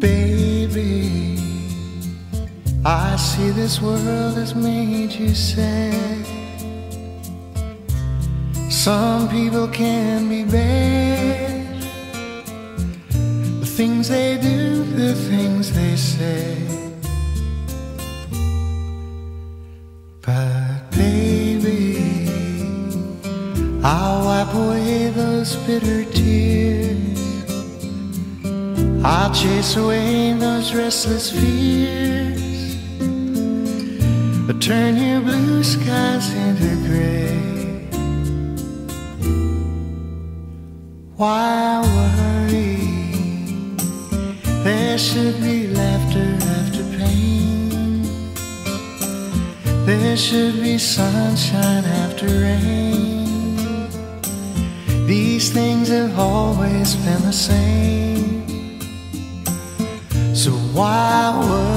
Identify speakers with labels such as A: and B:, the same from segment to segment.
A: Baby, I see this world has made you sad. Some people can be bad. The things they do, the things they say. But, baby, I'll wipe away those bitter tears. I'll chase away those restless fears. But turn your blue skies into gray. Why worry? There should be laughter after pain. There should be sunshine after rain. These things have always been the same. So why worry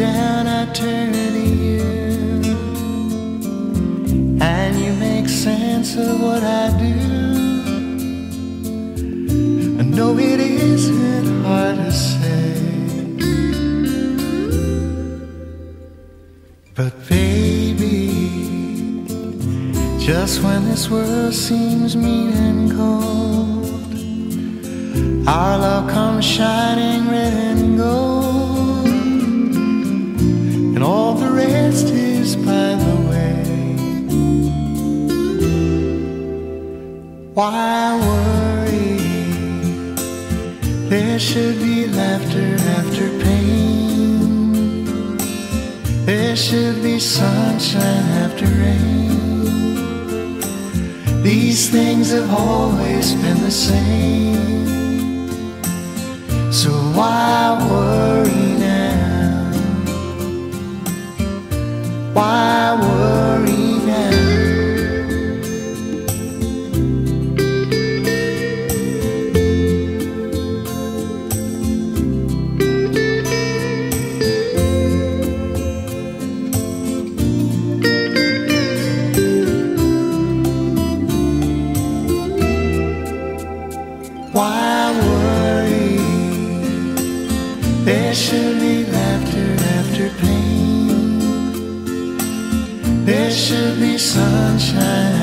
A: down, I turn to you, and you make sense of what I do. I know it isn't hard to say, but baby, just when this world seems mean and cold. Our love comes shining red and gold, should be laughter after pain. There should be sunshine after rain. These things have always been the same. So why Why worry? There should be laughter after pain. There should be sunshine